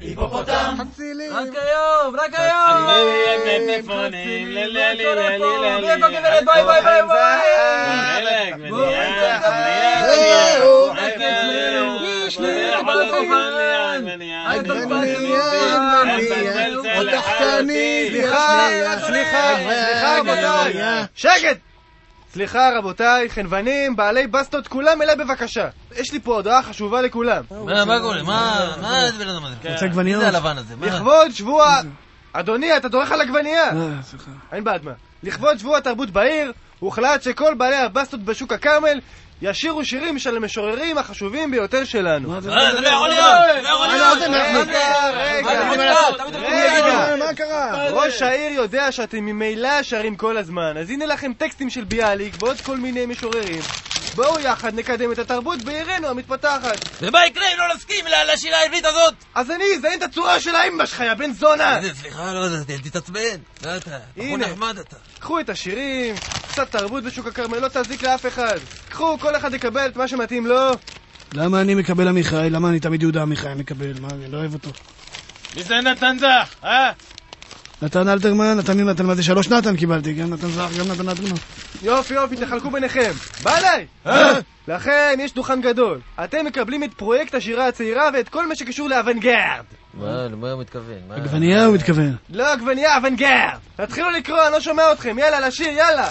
היפופוטם! חצילים! רק היום, רק היום! מלפפונים, ואיפה גברת? ביי ביי ביי ביי! סליחה, סליחה, סליחה רבותיי! שקט! סליחה רבותיי, חנוונים, בעלי בסטות, כולם אליי בבקשה. יש לי פה הודעה חשובה לכולם. מה, מה קורה? מה, מה הבן אדם הזה? רוצה עגבניות? מי זה הלבן הזה? מה? לכבוד שבוע... אדוני, אתה דורך על עגבנייה! אה, סליחה. אין בעד מה. לכבוד שבוע התרבות בעיר, הוחלט שכל בעלי הבסטות בשוק הכרמל ישירו שירים של המשוררים החשובים ביותר שלנו. מה זה? אה, זה לא יכול להיות! לא יכול להיות! רגע, רגע, רגע. מה קרה? ראש העיר יודע שאתם ממילא שרים כל הזמן, אז הנה לכם טקסטים של ביאליק ועוד כל מיני משוררים. בואו יחד נקדם את התרבות בעירנו המתפתחת. ומה יקרה אם לא נסכים ל- לשירה העברית הזאת? אז אני אזיין את הצורה של האמא שלך, יא בן זונה! זה, סליחה, לא, זה- תתעצבן. לא, אתה בחור. נחמד אתה. קחו את השירים, קצת תרבות בשוק הכרמל, לא תזיק לאף אחד. קחו, כל אחד יקבל את מה שמתאים לו. למה אני מקבל עמיחי? למה אני תמיד יהודה עמיחי מקבל? מה, אני לא אוהב אותו. מי זה נתן זך, אה? נתן אלתרמן, נתן יונתן, מה זה שלוש נתן קיבלתי, גם נתן זך, גם נתן אלתרמן. יופי יופי, תחלקו ביניכם. בא אליי! לכן יש דוכן גדול. אתם מקבלים את פרויקט השירה הצעירה ואת כל מה שקשור לאוונגרד. מה, למה הוא מתכוון? מה? עגבנייה הוא מתכוון. לא עגבנייה, אוונגרד! תתחילו לקרוא, אני לא שומע אתכם. יאללה, לשיר, יאללה!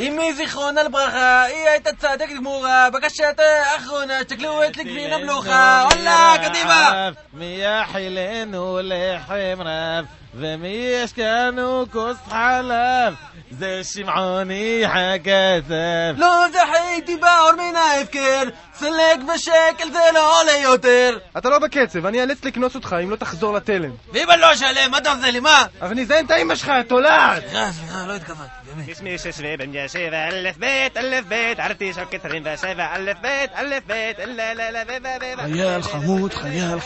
إمي زيخونا البرخة إيه تتصادق دموغة بكشات أخونا شكله يتلق فينا بلوخة ولا قديمة ميا حلين ولي حمرف ומי ישקנו כוס חלב, זה שמעוני הכתב. לא זכיתי באור מן ההפקר, סלק בשקל זה לא עולה יותר. אתה לא בקצב, אני אאלץ לקנוס אותך אם לא תחזור לתלם. ואם אני לא אשלם, מה אתה עושה לי, מה? אבל נזיין את האמא שלך, יא תולעת! סליחה, סליחה, לא התכוונתי, באמת. اسمي ششفي بن جاشيفة ألف بيت ألف بيت عرفتي شو كترين فشيفة ألف بيت ألف بيت لا لا لا بي بي بي חייל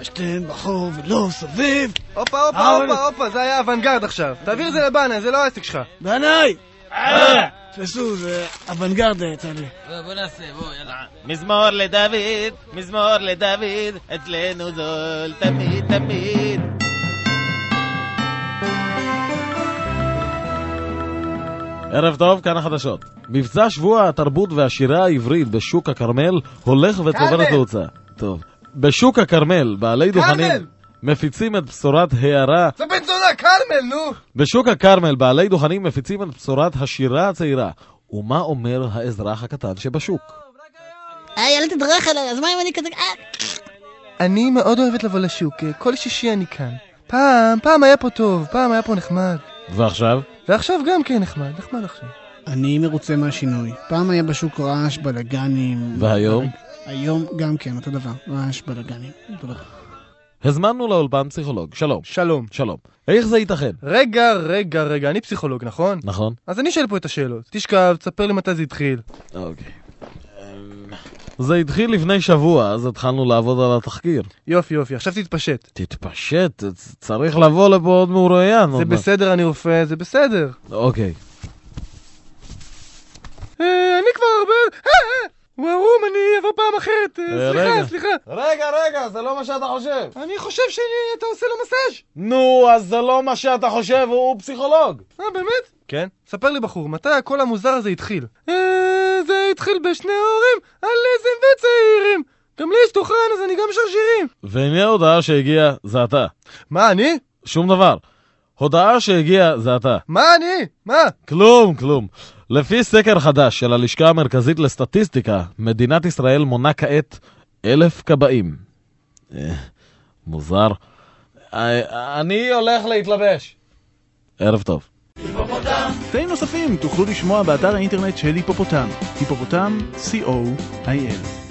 משתן בחור ולא סביב. הופה, הופה, הופה, הופה, זה היה אוונגרד עכשיו. תעביר את זה לבנה, זה לא העסק שלך. בנאי! תפסו, זה אוונגרד יצא לי. בוא, בוא נעשה, בוא, יאללה. מזמור לדוד, מזמור לדוד, אצלנו זול תמיד תמיד. ערב טוב, כאן החדשות. מבצע שבוע התרבות והשירה העברית בשוק הכרמל הולך וצובר כרמל! תאוצה. טוב. בשוק הכרמל, בעלי דוכנים! מפיצים את בשורת הערה. זה בן זונה, כרמל, נו! בשוק הכרמל, בעלי דוכנים מפיצים את בשורת השירה הצעירה. ומה אומר האזרח הקטן שבשוק? היי, אל תדרך עליי, אז מה אם אני כזה... אה, אני מאוד אוהבת לבוא לשוק, כל שישי אני כאן. פעם, פעם היה פה טוב, פעם היה פה נחמד. ועכשיו? ועכשיו גם כן נחמד, נחמד עכשיו. אני מרוצה מהשינוי. פעם היה בשוק רעש, בלאגנים. והיום? היום גם כן, אותו דבר. רעש, בלאגנים. אותו דבר. הזמנו לאולפן פסיכולוג. שלום. שלום. שלום. איך זה ייתכן? רגע, רגע, רגע, אני פסיכולוג, נכון? נכון? אז אני שואל פה את השאלות. תשכב, תספר לי מתי זה התחיל. אוקיי. זה התחיל לפני שבוע, אז התחלנו לעבוד על התחקיר. יופי, יופי, עכשיו תתפשט. תתפשט, צריך לבוא לפה עוד מרואיין. זה. בסדר, אני רופא, זה בסדר. אוקיי. אה, אני כבר הרבה... אה, אה, הוא ערום, אני אבוא פעם אחרת. אה, סליחה, רגע. סליחה. רגע, רגע, זה לא מה שאתה חושב. אני חושב שאתה עושה לו מסאז'. נו, אז זה לא מה שאתה חושב, הוא פסיכולוג. אה, באמת? כן. ספר לי בחור, מתי הקול המוזר הזה התחיל? אה, זה התחיל בשני ההורים, הליזם וצעירים. גם לי יש דוכן, אז אני גם שר שירים. והנה ההודעה שהגיעה, זה אתה. מה, אני? שום דבר. הודעה שהגיעה, זה אתה. מה אני? מה? כלום, כלום. לפי סקר חדש של הלשכה המרכזית לסטטיסטיקה, מדינת ישראל מונה כעת אלף כבאים. אה, מוזר. אה, אני הולך להתלבש. ערב טוב. קטעים נוספים תוכלו לשמוע באתר האינטרנט של היפופוטם, היפופוטם, co.il.